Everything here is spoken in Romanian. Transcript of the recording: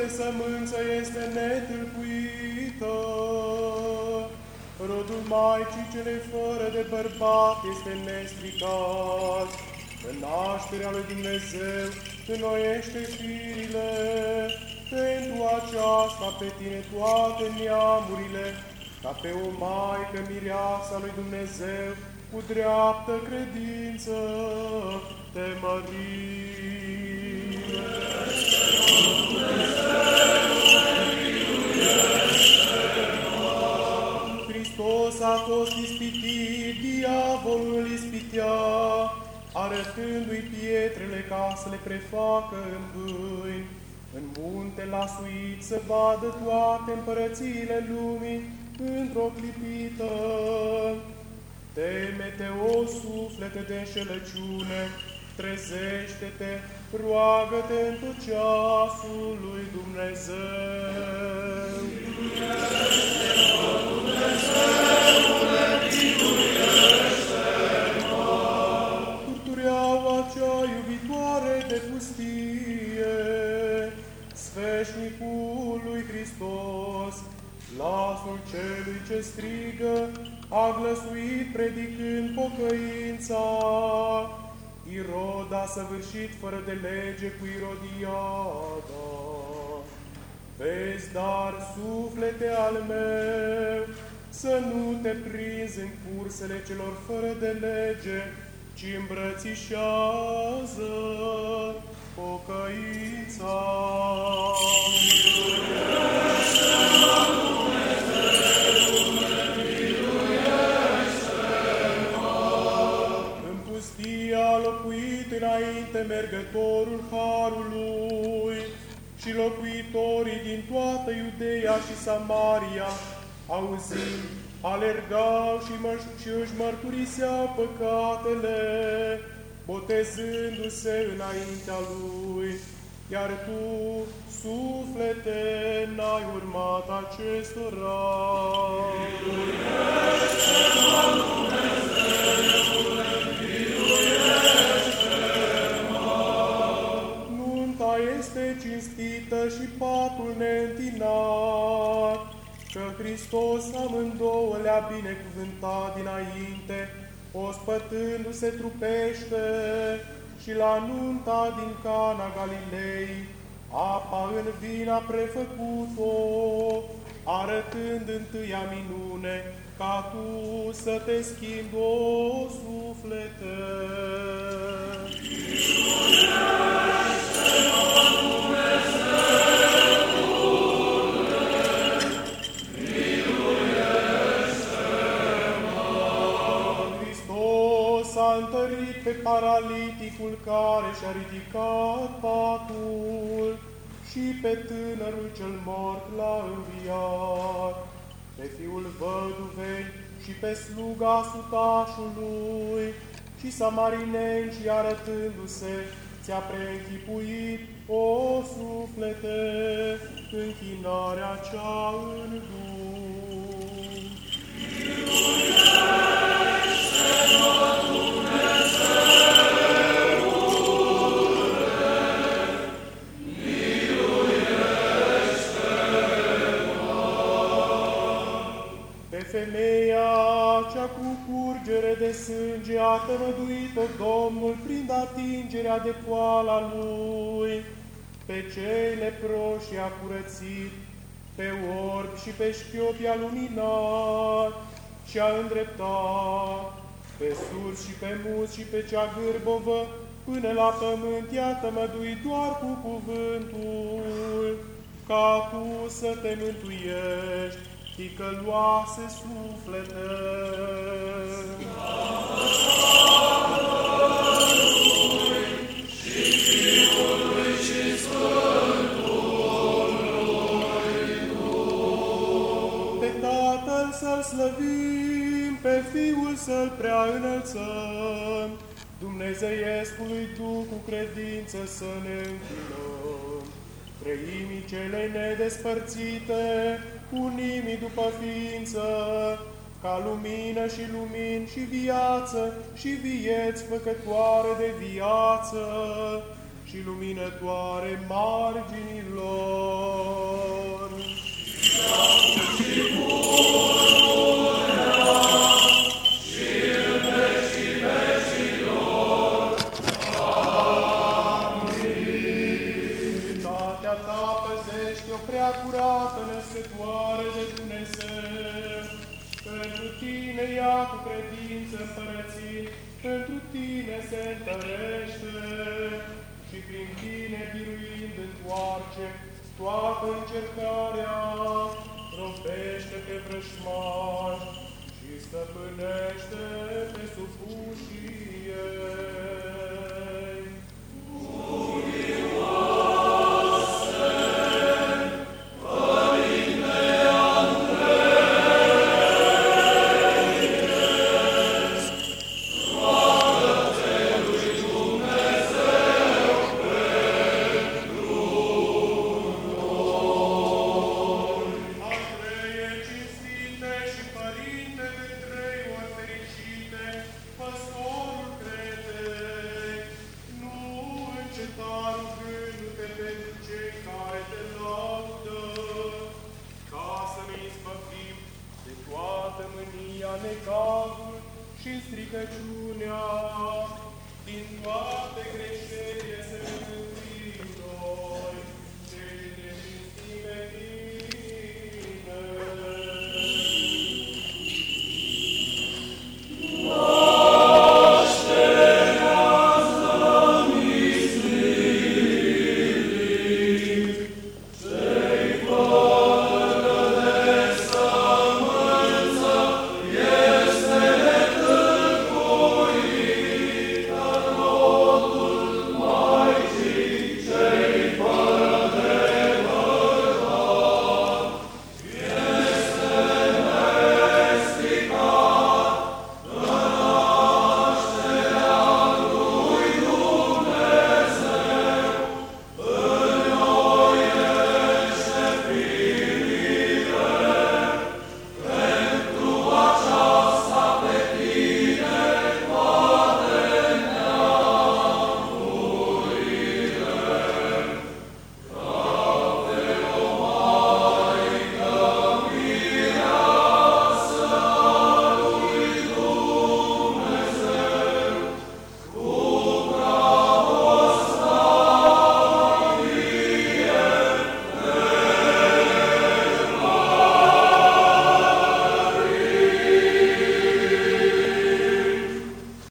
de sămânță este netâlcuită. Rodul Maicii cele fără de bărbat este nestricat. În nașterea lui Dumnezeu înnoiește firile. Pentru aceasta pe tine toate neamurile, ca pe o Maică mireasa lui Dumnezeu, cu dreaptă credință te mărim. Hristos a fost ispitit, diavolul ispitea, arătându-i pietrele ca să le prefacă în bâini. În munte l-a suit să vadă toate împărățiile lumii într-o clipită. Teme-te, o suflete de înșelăciune, trezește-te, roagă-te în tot ceasul lui Dumnezeu. Turtureaua cea iubitoare de pustie, Sfeșnicul lui Hristos, glasul celui ce strigă, a glăsuit predicând pocăința. Irod a săvârșit fără de lege cu Irodiada. Vezi, dar, suflete al meu, să nu te prinzi în cursele celor fără de lege, ci îmbrățișează pocăința. În pustia a locuit înainte mergătorul Harului și locuitorii din toată Iudeea și Samaria, auzind, alergau și, mă- și își mărturiseau păcatele, botezându-se înaintea lui. Iar tu, suflete, n-ai urmat acestora. Hristos amândouă le-a binecuvântat dinainte, ospătându-se trupește și la nunta din Cana Galilei, apa în vin a prefăcut-o, arătând întâia minune, ca tu să te schimbi, o suflete. Paraliticul care și-a ridicat patul și pe tânărul cel mort l-a înviat, pe fiul văduvei și pe sluga sutașului și samarinenci arătându-se, ți-a preînchipuit, o suflete, închinarea cea în Duh. Femeia cea cu curgere de sânge a tămăduit-o Domnul prin atingerea de poala lui. Pe cei leproși a curățit, pe orbi și pe șchiopi a luminat și a îndreptat, pe surzi și pe muți și pe cea gârbovă, până la pământ i-a tămăduit doar cu cuvântul, ca tu să te mântuiești, ticăloase suflete. Pe Tatăl să-L slăvim, pe Fiul să-L prea înălțăm, Dumnezeiescului Duh cu credință să ne închinăm. Trăimii cele nedespărțite, unimii după ființă, ca lumină și lumini și viață și vieți făcătoare de viață, și luminătoare marginilor. Bunătatea prea curată, născătoare de Dumnezeu. Pentru tine ea cu credință împărății, pentru tine se întărește și prin tine biruind întoarce toată încercarea, robește pe vrășmași și stăpânește pe supușii ei. Și stricăciunea, din